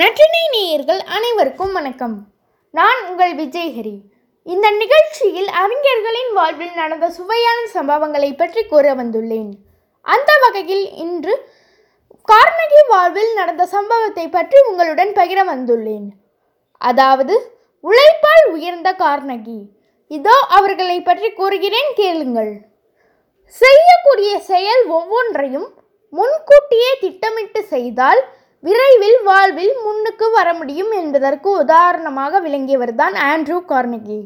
நற்றினை நேயர்கள் அனைவருக்கும் வணக்கம். நான் உங்கள் விஜயஹரி இந்த நிகழ்ச்சியில் அறிஞர்களின் வாழ்வில் நடந்த சுவையான சம்பவங்களை பற்றி கூற வந்துள்ளேன். அந்த வகையில் இன்று கார்னகி வாழ்வில் நடந்த சம்பவத்தை பற்றி உங்களுடன் பகிர வந்துள்ளேன். அதாவது உழைப்பால் உயர்ந்த கார்னகி. இதோ அவர்களை பற்றி கூறுகிறேன் கேளுங்கள். செய்யக்கூடிய செயல் ஒவ்வொன்றையும் முன்கூட்டியே திட்டமிட்டு செய்தால் விரைவில் வாழ்வில் முன்னுக்கு வர முடியும் என்பதற்கு உதாரணமாக விளங்கியவர்தான் ஆண்ட்ரூ கார்னகி.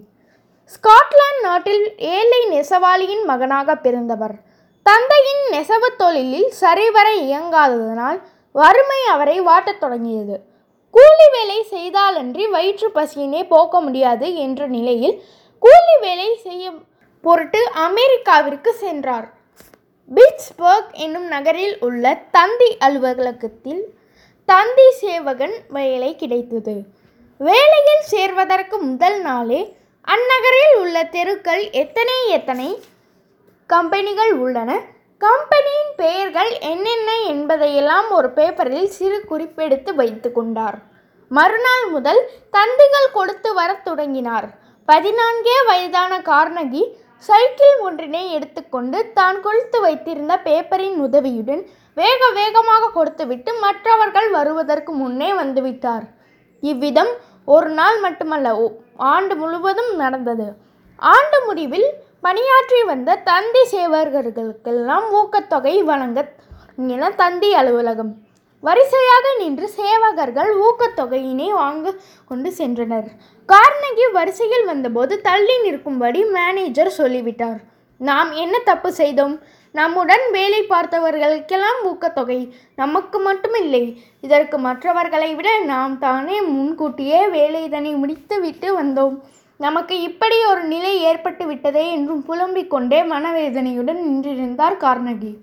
ஸ்காட்லாந்து நாட்டில் ஏழை நெசவாளியின் மகனாக பிறந்தவர். தந்தையின் நெசவுத் தொழிலில் சரிவர இயங்காததனால் வறுமை அவரை வாட்டத் தொடங்கியது. கூலி வேலை செய்தாலன்றி வயிற்று பசியினை போக்க முடியாது என்ற நிலையில் கூலி வேலை செய்ய பொருட்டு அமெரிக்காவிற்கு சென்றார். பிட்ஸ்பர்க் என்னும் நகரில் உள்ள தந்தி அலுவலகத்தில் தந்தி சேவகன் வேலை கிடைத்தது. வேலையில் சேர்வதற்கு முதல் நாளே அந்நகரில் உள்ள தெருக்கள் எத்தனை எத்தனை கம்பெனிகள் உள்ளன கம்பெனியின் பெயர்கள் என்னென்ன என்பதையெல்லாம் ஒரு பேப்பரில் சிறு குறிப்பெடுத்து வைத்து கொண்டார். மறுநாள் முதல் தந்திகள் கொடுத்து வரத் தொடங்கினார். பதினான்கே வயதான கார்னகி சைக்கிள் ஒன்றினை எடுத்துக்கொண்டு தான் கொடுத்து வைத்திருந்த பேப்பரின் உதவியுடன் வேக வேகமாக கொடுத்துவிட்டு மற்றவர்கள் வருவதற்கு முன்னே வந்துவிட்டார். இவ்விதம் ஒரு நாள் மட்டுமல்ல ஆண்டு முழுவதும் நடந்தது. ஆண்டு முடிவில் பணியாற்றி வந்த தந்தி சேவகர்களுக்கெல்லாம் ஊக்கத்தொகை வழங்க என தந்தி அலுவலகம். வரிசையாக நின்று சேவகர்கள் ஊக்கத்தொகையினை வாங்க கொண்டு சென்றனர். கார்னகி வரிசையில் வந்தபோது தள்ளி நிற்கும்படி மேனேஜர் சொல்லிவிட்டார். நாம் என்ன தப்பு செய்தோம்? நம்முடன் வேலை பார்த்தவர்களுக்கெல்லாம் ஊக்கத்தொகை. நமக்கு மட்டுமில்லை இதற்கு மற்றவர்களை விட நாம் தானே முன்கூட்டியே வேலை இதனை முடித்துவிட்டு வந்தோம். நமக்கு இப்படி ஒரு நிலை ஏற்பட்டு விட்டதே என்றும் புலம்பிக் கொண்டே மனவேதனையுடன் நின்றிருந்தார் கார்னகி.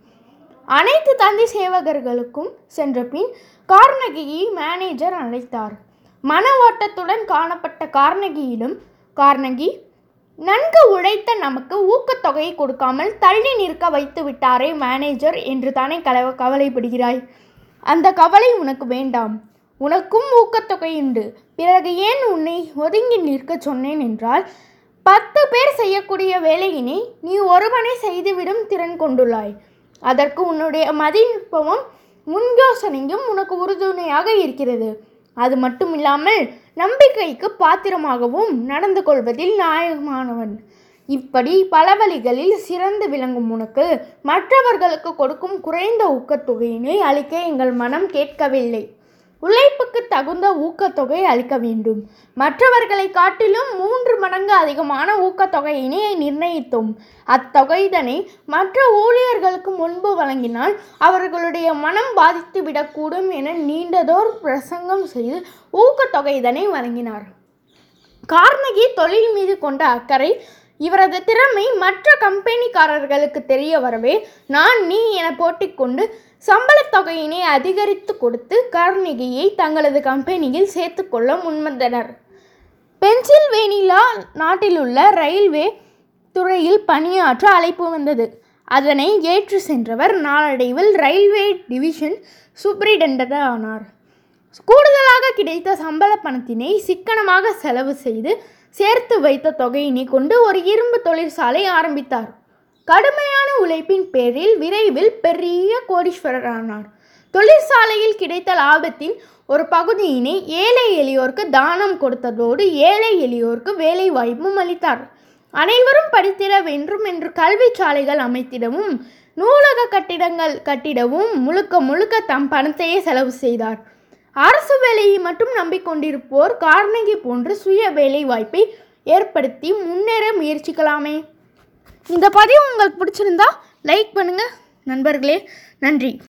அனைத்து தந்தி சேவகர்களுக்கும் சென்ற பின் கார்னகியை மேனேஜர் அழைத்தார். மன ஓட்டத்துடன் காணப்பட்ட கார்னகியிடம் கார்னகி நன்கு உழைத்த நமக்கு ஊக்கத்தொகையை கொடுக்காமல் தள்ளி நிற்க வைத்து விட்டாரே மேனேஜர் என்று தானே கலவ கவலைப்படுகிறாய். அந்த கவலை உனக்கு வேண்டாம். உனக்கும் ஊக்கத்தொகை உண்டு. பிறகு ஏன் உன்னை ஒதுங்கி நிற்க சொன்னேன் என்றால் பத்து பேர் செய்யக்கூடிய வேலையினை நீ ஒருவனை செய்துவிடும் திறன் கொண்டுள்ளாய். அதற்கு உன்னுடைய மதிநுட்பமும் முன் யோசனையும் உனக்கு உறுதுணையாக இருக்கிறது. அது மட்டும் இல்லாமல் நம்பிக்கைக்கு பாத்திரமாகவும் நடந்து கொள்வதில் நியாயமானவன் இப்படி பல வழிகளில் சிறந்து விளங்கும் உனக்கு மற்றவர்களுக்கு கொடுக்கும் குறைந்த ஊக்கத்தொகையினை அளிக்க எங்கள் மனம் கேட்கவில்லை. உழைப்புக்கு தகுந்த ஊக்கத்தொகை அளிக்க வேண்டும். மற்றவர்களை காட்டிலும் மூன்று மடங்கு அதிகமான ஊக்கத்தொகையினை நிர்ணயித்தோம். அத்தொகைதனை மற்ற ஊழியர்களுக்கு முன்பு வழங்கினால் அவர்களுடைய மனம் பாதித்து விடக்கூடும் என நீண்டதோர் பிரசங்கம் செய்து ஊக்கத்தொகைதனை வழங்கினார். கார்னகி தொழில் மீது கொண்ட அக்கறை இவரது திறமை மற்ற கம்பெனிக்காரர்களுக்கு தெரிய வரவே நான் நீ என போட்டிக்கொண்டு சம்பளத் தொகையினை அதிகரித்து கொடுத்து கருணிகையை தங்களது கம்பெனியில் சேர்த்துக்கொள்ள முன்வந்தனர். பென்சில்வேனியா நாட்டிலுள்ள ரயில்வே துறையில் பணியாற்ற அழைப்பு வந்தது. அதனை ஏற்று சென்றவர் நாளடைவில் ரயில்வே டிவிஷன் சூப்பரிடென்டர் ஆனார் கூடுதலாக கிடைத்த சம்பள பணத்தினை சிக்கனமாக செலவு செய்து சேர்த்து வைத்த தொகையினை கொண்டு ஒரு இரும்பு தொழிற்சாலை ஆரம்பித்தார். கடுமையான உழைப்பின் பேரில் விரைவில் பெரிய கோடீஸ்வரரானார். தொழிற்சாலையில் கிடைத்த லாபத்தின் ஒரு பகுதியினை ஏழை எளியோருக்கு தானம் கொடுத்ததோடு ஏழை எளியோருக்கு வேலை வாய்ப்பும் அளித்தார். அனைவரும் படித்திட வேண்டும் என்று கல்வி சாலைகள் அமைத்திடவும் நூலக கட்டிடங்கள் கட்டிடவும் முழுக்க முழுக்க தம் பணத்தையே செலவு செய்தார். அரசு வேலையை மட்டும் நம்பிக்கொண்டிருப்போர் கார்னகி போன்று சுய வேலை வாய்ப்பை ஏற்படுத்தி முன்னேற முயற்சிக்கலாமே. இந்த பதிவு உங்களுக்கு பிடிச்சிருந்தா லைக் பண்ணுங்கள் நண்பர்களே நன்றி.